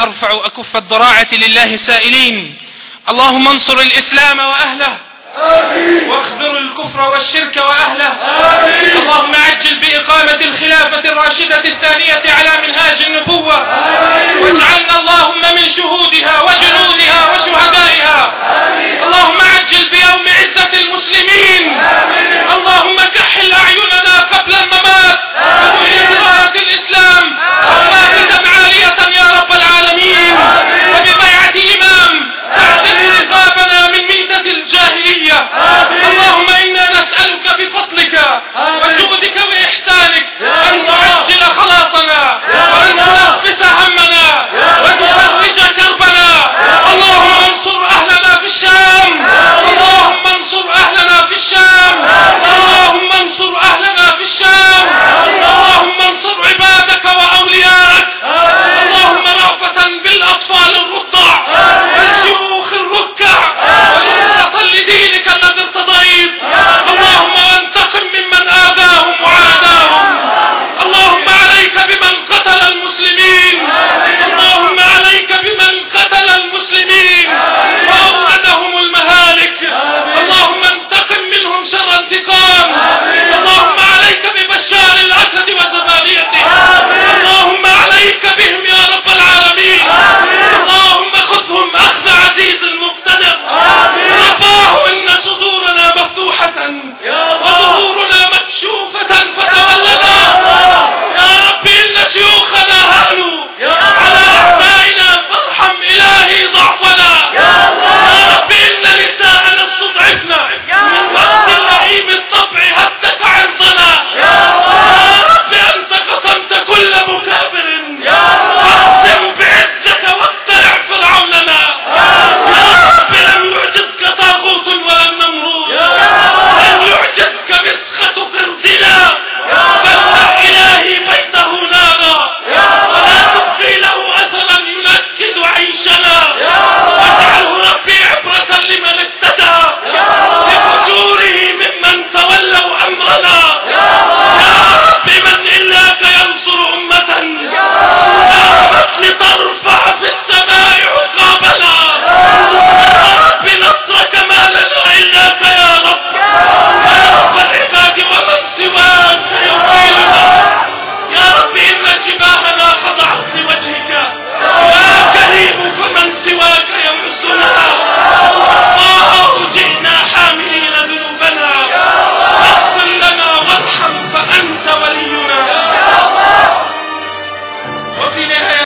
أرفع أكف الضراعة لله سائلين. اللهم انصر الإسلام وأهله. آمين. واخذر الكفر والشرك وأهله. آمين. اللهم عجل بإقامة الخلافة الراشدة الثانية على منهاج النبوة. آمين. واجعلنا اللهم من شهودها. وجودك وإحسانك أن تعجل خلاصنا. وأن تنفس همنا كافر يا أقسم بعزك واقتلع فرعوننا يا رب. لم يعجزك طاغوت ولا النمرود لم يعجزك مسخة قرد